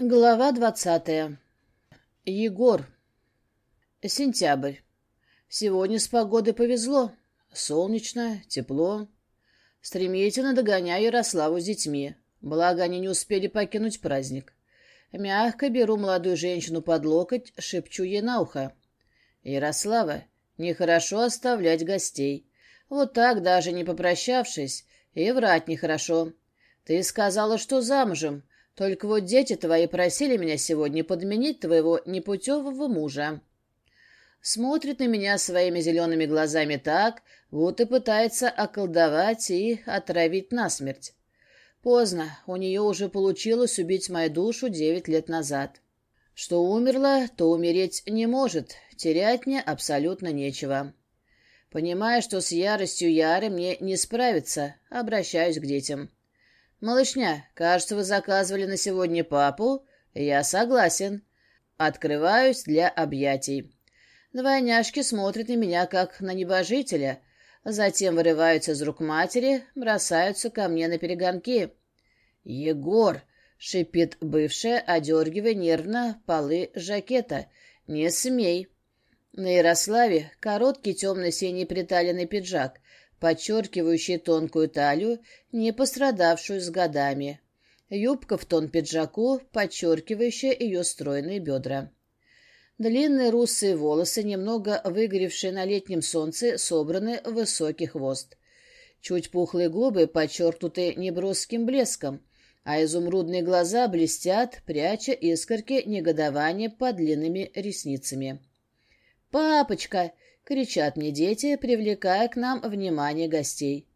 Глава двадцатая. Егор. Сентябрь. Сегодня с погодой повезло. Солнечно, тепло. Стремительно догоняю Ярославу с детьми. Благо, они не успели покинуть праздник. Мягко беру молодую женщину под локоть, шепчу ей на ухо. «Ярослава, нехорошо оставлять гостей. Вот так, даже не попрощавшись, и врать нехорошо. Ты сказала, что замужем, только вот дети твои просили меня сегодня подменить твоего непутевого мужа. Смотрит на меня своими зелеными глазами так, и пытается околдовать и отравить насмерть. Поздно, у нее уже получилось убить мою душу девять лет назад. Что умерла, то умереть не может, терять мне абсолютно нечего. Понимая, что с яростью Яры мне не справиться, обращаюсь к детям. «Малышня, кажется, вы заказывали на сегодня папу?» «Я согласен». Открываюсь для объятий. Двойняшки смотрят на меня, как на небожителя, затем вырываются из рук матери, бросаются ко мне на перегонки. «Егор!» — шипит бывшая, одергивая нервно полы жакета. «Не смей!» На Ярославе короткий темно-синий приталенный пиджак, подчеркивающий тонкую талию, не пострадавшую с годами. Юбка в тон пиджаку, подчеркивающая ее стройные бедра. Длинные русые волосы, немного выгоревшие на летнем солнце, собраны в высокий хвост. Чуть пухлые губы подчеркнуты неброским блеском, а изумрудные глаза блестят, пряча искорки негодования под длинными ресницами. «Папочка!» Кричат мне дети, привлекая к нам внимание гостей.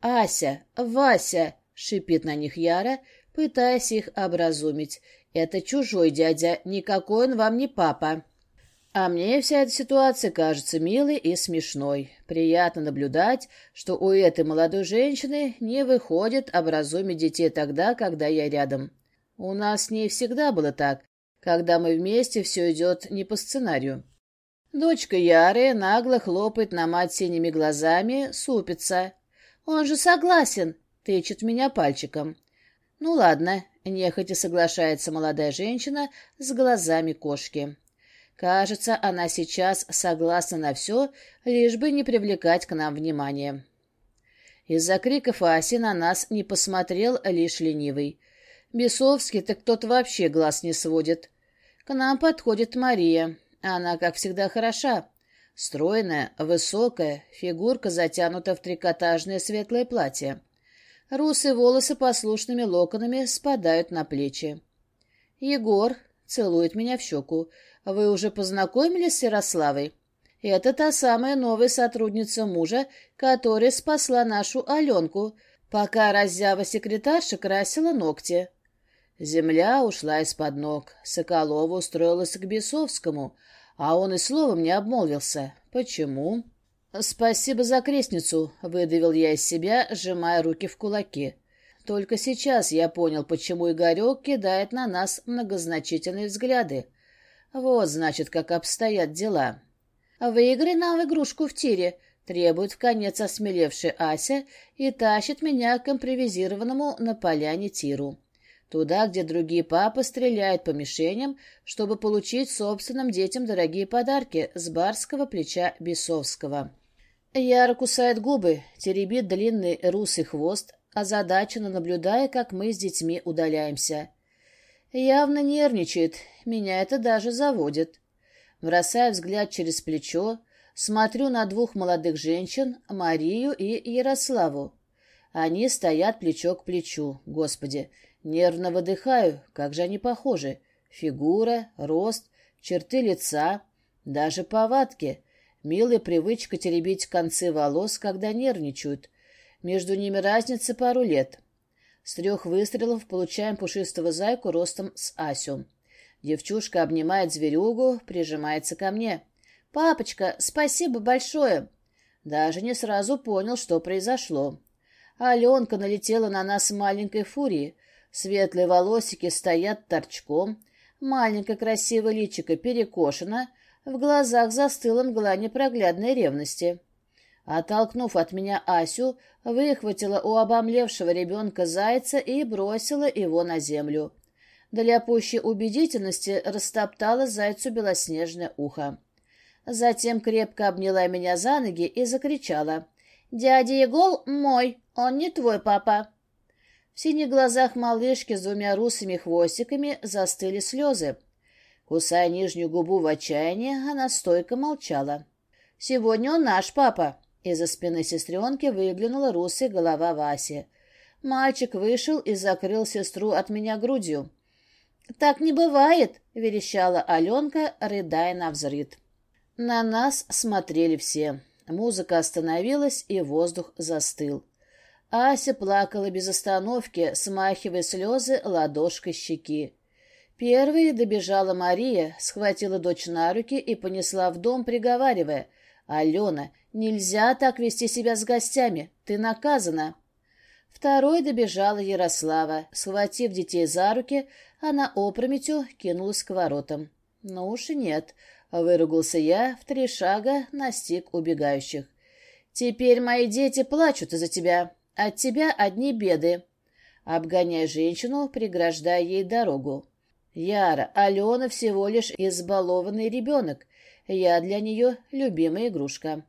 «Ася! Вася!» — шипит на них Яра, пытаясь их образумить. «Это чужой дядя, никакой он вам не папа». А мне вся эта ситуация кажется милой и смешной. Приятно наблюдать, что у этой молодой женщины не выходит образумить детей тогда, когда я рядом. У нас с ней всегда было так. Когда мы вместе, все идет не по сценарию. Дочка Яры нагло хлопает на мать синими глазами, супится. «Он же согласен!» — тычет меня пальчиком. «Ну ладно», — нехотя соглашается молодая женщина с глазами кошки. Кажется, она сейчас согласна на все, лишь бы не привлекать к нам внимания. Из-за криков Аси на нас не посмотрел лишь ленивый. Бесовский так тот вообще глаз не сводит. К нам подходит Мария. Она, как всегда, хороша. Стройная, высокая, фигурка затянута в трикотажное светлое платье. Русые волосы послушными локонами спадают на плечи. «Егор», — целует меня в щеку, — «вы уже познакомились с Ярославой?» «Это та самая новая сотрудница мужа, которая спасла нашу Аленку, пока раззява секретарша красила ногти». Земля ушла из-под ног. Соколова устроилась к Бесовскому, а он и словом не обмолвился. Почему? «Спасибо за крестницу», — выдавил я из себя, сжимая руки в кулаки. Только сейчас я понял, почему Игорек кидает на нас многозначительные взгляды. Вот, значит, как обстоят дела. «Выиграй нам игрушку в тире», — требует в конец осмелевшая Ася и тащит меня к импровизированному на поляне тиру. Туда, где другие папы стреляют по мишеням, чтобы получить собственным детям дорогие подарки с барского плеча Бесовского. Яра кусает губы, теребит длинный русый хвост, озадаченно наблюдая, как мы с детьми удаляемся. Явно нервничает, меня это даже заводит. Бросаю взгляд через плечо, смотрю на двух молодых женщин, Марию и Ярославу. Они стоят плечо к плечу. Господи, Нервно выдыхаю, как же они похожи. Фигура, рост, черты лица, даже повадки. Милая привычка теребить концы волос, когда нервничают. Между ними разница пару лет. С трех выстрелов получаем пушистого зайку ростом с Асю. Девчушка обнимает зверюгу, прижимается ко мне. «Папочка, спасибо большое!» Даже не сразу понял, что произошло. Аленка налетела на нас маленькой фурией, Светлые волосики стоят торчком, маленькое красивое личико перекошено, в глазах застыла мгла непроглядной ревности. Оттолкнув от меня Асю, выхватила у обомлевшего ребенка зайца и бросила его на землю. Для пущей убедительности растоптала зайцу белоснежное ухо. Затем крепко обняла меня за ноги и закричала. «Дядя Егол мой, он не твой папа». В синих глазах малышки с двумя русыми хвостиками застыли слезы. Кусая нижнюю губу в отчаянии, она стойко молчала. «Сегодня он наш папа!» Из-за спины сестренки выглянула русая голова Васи. Мальчик вышел и закрыл сестру от меня грудью. «Так не бывает!» — верещала Аленка, рыдая на взрыд. На нас смотрели все. Музыка остановилась, и воздух застыл. Ася плакала без остановки, смахивая слезы ладошкой щеки. Первой добежала Мария, схватила дочь на руки и понесла в дом, приговаривая, «Алена, нельзя так вести себя с гостями, ты наказана». Второй добежала Ярослава. Схватив детей за руки, она опрометью кинулась к воротам. «Ну уж и нет», — выругался я, в три шага настиг убегающих. «Теперь мои дети плачут из-за тебя». От тебя одни беды. Обгоняй женщину, преграждая ей дорогу. Яра, Алена всего лишь избалованный ребенок. Я для нее любимая игрушка.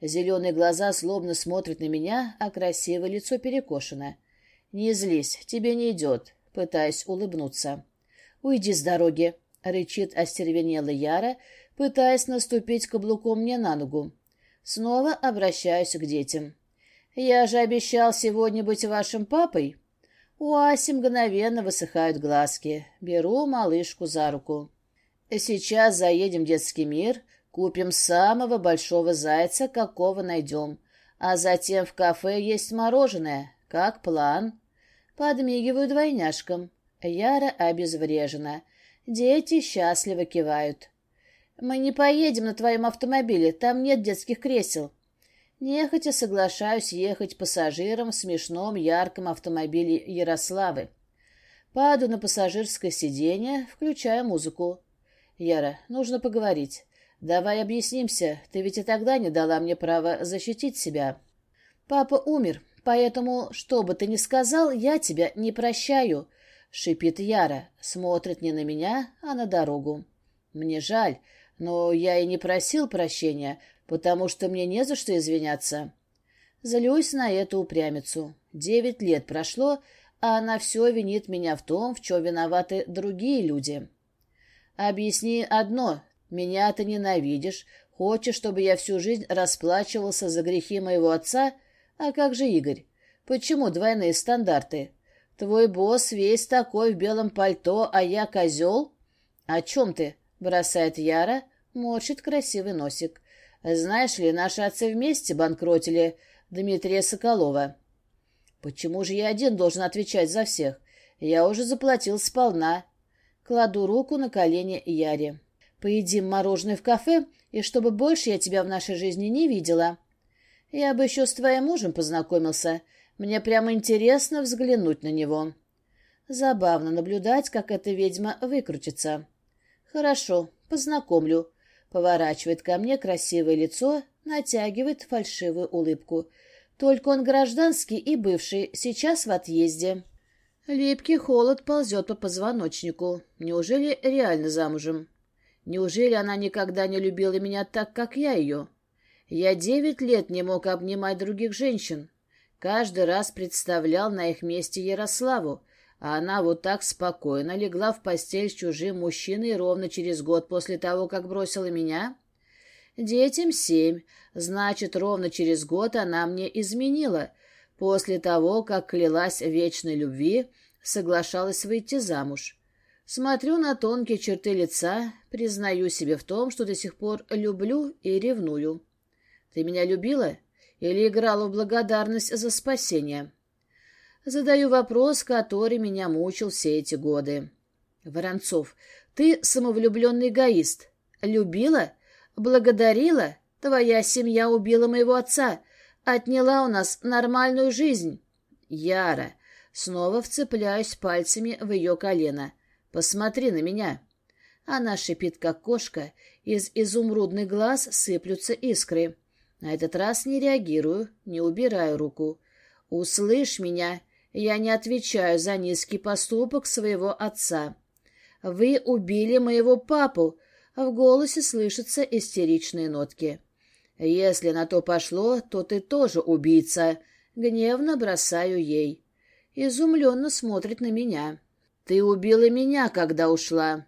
Зеленые глаза злобно смотрят на меня, а красивое лицо перекошено. «Не злись, тебе не идет», — пытаясь улыбнуться. «Уйди с дороги», — рычит остервенела Яра, пытаясь наступить каблуком мне на ногу. Снова обращаюсь к детям. «Я же обещал сегодня быть вашим папой». У Аси мгновенно высыхают глазки. Беру малышку за руку. «Сейчас заедем в детский мир, купим самого большого зайца, какого найдем, а затем в кафе есть мороженое. Как план?» Подмигиваю двойняшкам. Яра обезврежена. Дети счастливо кивают. «Мы не поедем на твоем автомобиле, там нет детских кресел. Нехотя соглашаюсь ехать пассажиром в смешном ярком автомобиле Ярославы. Падаю на пассажирское сиденье, включая музыку. «Яра, нужно поговорить. Давай объяснимся, ты ведь и тогда не дала мне права защитить себя. Папа умер, поэтому, что бы ты ни сказал, я тебя не прощаю», — шипит Яра, смотрит не на меня, а на дорогу. «Мне жаль, но я и не просил прощения, потому что мне не за что извиняться. Злюсь на эту упрямицу. Девять лет прошло, а она все винит меня в том, в чем виноваты другие люди. Объясни одно. Меня ты ненавидишь, хочешь, чтобы я всю жизнь расплачивался за грехи моего отца? А как же Игорь? Почему двойные стандарты? Твой босс весь такой в белом пальто, а я козел? О чем ты? Бросает Яра, морщит красивый носик. Знаешь ли, наши отцы вместе банкротили Дмитрия Соколова. Почему же я один должен отвечать за всех? Я уже заплатил сполна. Кладу руку на колени Яре. Поедим мороженое в кафе, и чтобы больше я тебя в нашей жизни не видела. Я бы еще с твоим мужем познакомился. Мне прямо интересно взглянуть на него. Забавно наблюдать, как эта ведьма выкрутится. Хорошо, познакомлю. Поворачивает ко мне красивое лицо, натягивает фальшивую улыбку. Только он гражданский и бывший, сейчас в отъезде. Липкий холод ползет по позвоночнику. Неужели реально замужем? Неужели она никогда не любила меня так, как я ее? Я девять лет не мог обнимать других женщин. Каждый раз представлял на их месте Ярославу, а она вот так спокойно легла в постель с чужим мужчиной ровно через год после того, как бросила меня? Детям семь, значит, ровно через год она мне изменила, после того, как клялась вечной любви, соглашалась выйти замуж. Смотрю на тонкие черты лица, признаю себе в том, что до сих пор люблю и ревную. Ты меня любила или играла в благодарность за спасение?» Задаю вопрос, который меня мучил все эти годы. Воронцов, ты самовлюбленный эгоист. Любила? Благодарила? Твоя семья убила моего отца. Отняла у нас нормальную жизнь. Яра. Снова вцепляюсь пальцами в ее колено. Посмотри на меня. Она шипит, как кошка. Из изумрудных глаз сыплются искры. На этот раз не реагирую, не убираю руку. «Услышь меня!» Я не отвечаю за низкий поступок своего отца. Вы убили моего папу. В голосе слышатся истеричные нотки. Если на то пошло, то ты тоже убийца. Гневно бросаю ей. Изумленно смотрит на меня. Ты убила меня, когда ушла.